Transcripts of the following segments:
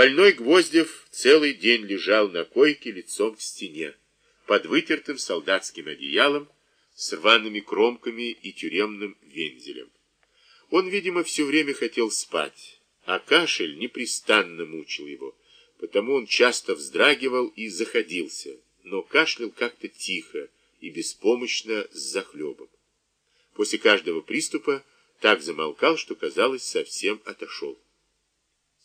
Больной Гвоздев целый день лежал на койке лицом к стене, под вытертым солдатским одеялом, с рваными кромками и тюремным вензелем. Он, видимо, все время хотел спать, а кашель непрестанно мучил его, потому он часто вздрагивал и заходился, но кашлял как-то тихо и беспомощно с захлебом. После каждого приступа так замолкал, что, казалось, совсем отошел.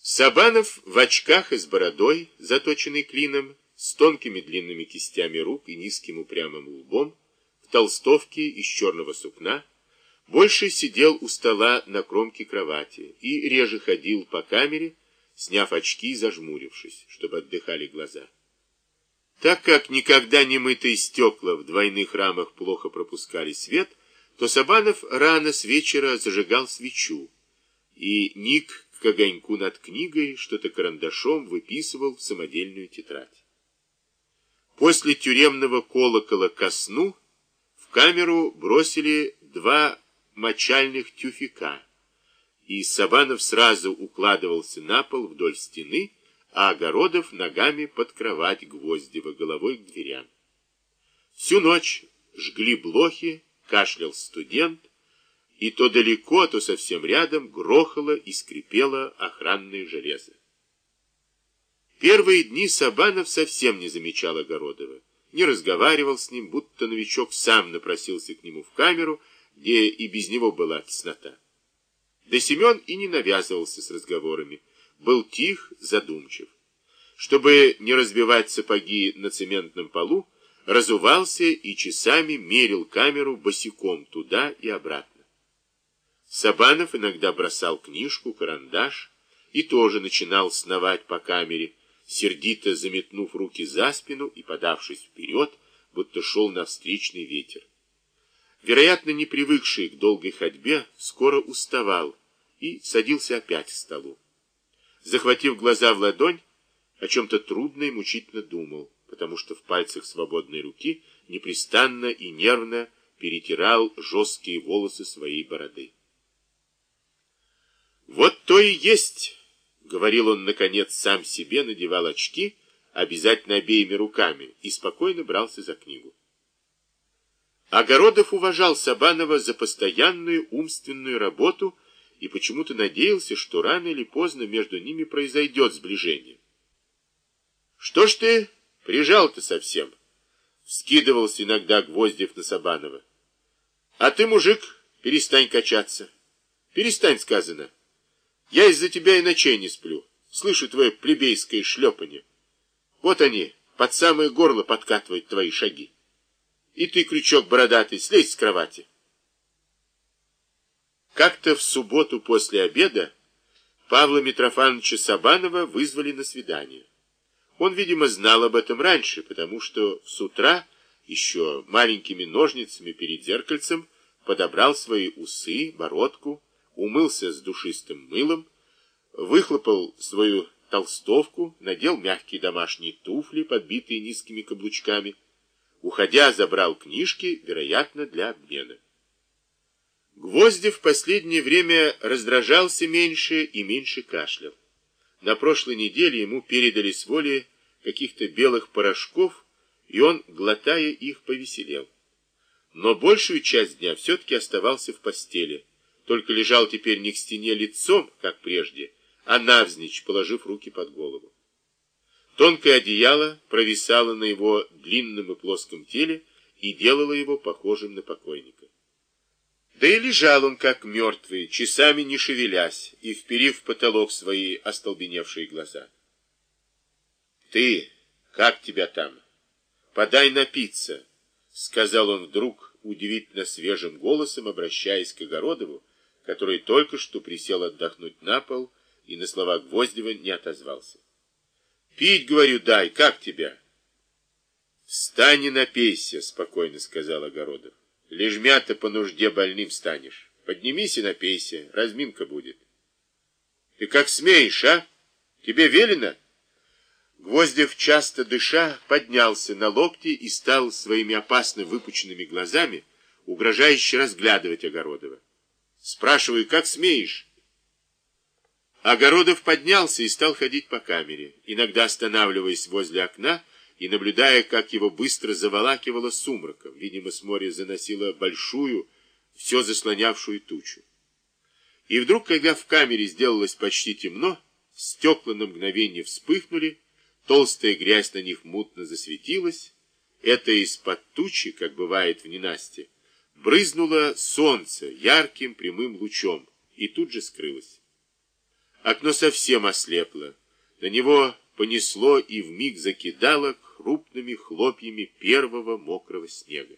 Сабанов в очках и с бородой, заточенной клином, с тонкими длинными кистями рук и низким упрямым лбом, в толстовке из черного сукна, больше сидел у стола на кромке кровати и реже ходил по камере, сняв очки и зажмурившись, чтобы отдыхали глаза. Так как никогда не мытые стекла в двойных рамах плохо пропускали свет, то Сабанов рано с вечера зажигал свечу, и ник к огоньку над книгой что-то карандашом выписывал в самодельную тетрадь. После тюремного колокола ко сну в камеру бросили два мочальных тюфяка, и Сабанов сразу укладывался на пол вдоль стены, а Огородов ногами под кровать Гвоздева, головой к дверям. Всю ночь жгли блохи, кашлял студент, и то далеко, то совсем рядом грохало и скрипело охранное железо. Первые дни Сабанов совсем не замечал Огородова, не разговаривал с ним, будто новичок сам напросился к нему в камеру, где и без него была теснота. Да Семен и не навязывался с разговорами, был тих, задумчив. Чтобы не разбивать сапоги на цементном полу, разувался и часами мерил камеру босиком туда и обратно. Сабанов иногда бросал книжку, карандаш и тоже начинал сновать по камере, сердито заметнув руки за спину и подавшись вперед, будто шел на встречный ветер. Вероятно, не привыкший к долгой ходьбе, скоро уставал и садился опять к столу. Захватив глаза в ладонь, о чем-то трудно и мучительно думал, потому что в пальцах свободной руки непрестанно и нервно перетирал жесткие волосы своей бороды. «Вот то и есть!» — говорил он, наконец, сам себе, надевал очки, обязательно обеими руками, и спокойно брался за книгу. Огородов уважал Сабанова за постоянную умственную работу и почему-то надеялся, что рано или поздно между ними произойдет сближение. «Что ж ты прижал-то совсем?» Скидывался иногда Гвоздев на Сабанова. «А ты, мужик, перестань качаться. Перестань, сказано. Я из-за тебя и ночей не сплю. Слышу твое плебейское шлепанье. Вот они, под самое горло подкатывают твои шаги. И ты, крючок бородатый, слезь с кровати. Как-то в субботу после обеда Павла Митрофановича Сабанова вызвали на свидание. Он, видимо, знал об этом раньше, потому что с утра еще маленькими ножницами перед зеркальцем подобрал свои усы, бородку, умылся с душистым мылом, выхлопал свою толстовку, надел мягкие домашние туфли, подбитые низкими каблучками, Уходя, забрал книжки, вероятно, для обмена. Гвоздев в последнее время раздражался меньше и меньше кашлял. На прошлой неделе ему передали с воли каких-то белых порошков, и он, глотая их, повеселел. Но большую часть дня все-таки оставался в постели, только лежал теперь не к стене лицом, как прежде, а навзничь, положив руки под голову. Тонкое одеяло провисало на его длинном и плоском теле и делало его похожим на покойника. Да и лежал он как мертвый, часами не шевелясь и вперив в потолок свои остолбеневшие глаза. «Ты, как тебя там? Подай напиться!» — сказал он вдруг удивительно свежим голосом, обращаясь к Огородову, который только что присел отдохнуть на пол и на слова Гвоздева не отозвался. Пить, говорю, дай, как тебя? Встань и напейся, спокойно сказал Огородов. Лежмя-то по нужде больным станешь. Поднимись и напейся, разминка будет. Ты как смеешь, а? Тебе велено? Гвоздев, часто дыша, поднялся на локти и стал своими опасно выпученными глазами угрожающе разглядывать Огородова. Спрашиваю, как смеешь? Огородов поднялся и стал ходить по камере, иногда останавливаясь возле окна и наблюдая, как его быстро заволакивало сумраком. Видимо, с моря заносило большую, все заслонявшую тучу. И вдруг, когда в камере сделалось почти темно, стекла на мгновение вспыхнули, толстая грязь на них мутно засветилась, это из-под тучи, как бывает в ненастье, брызнуло солнце ярким прямым лучом и тут же скрылось. Окно совсем ослепло. На него понесло и вмиг закидало крупными хлопьями первого мокрого снега.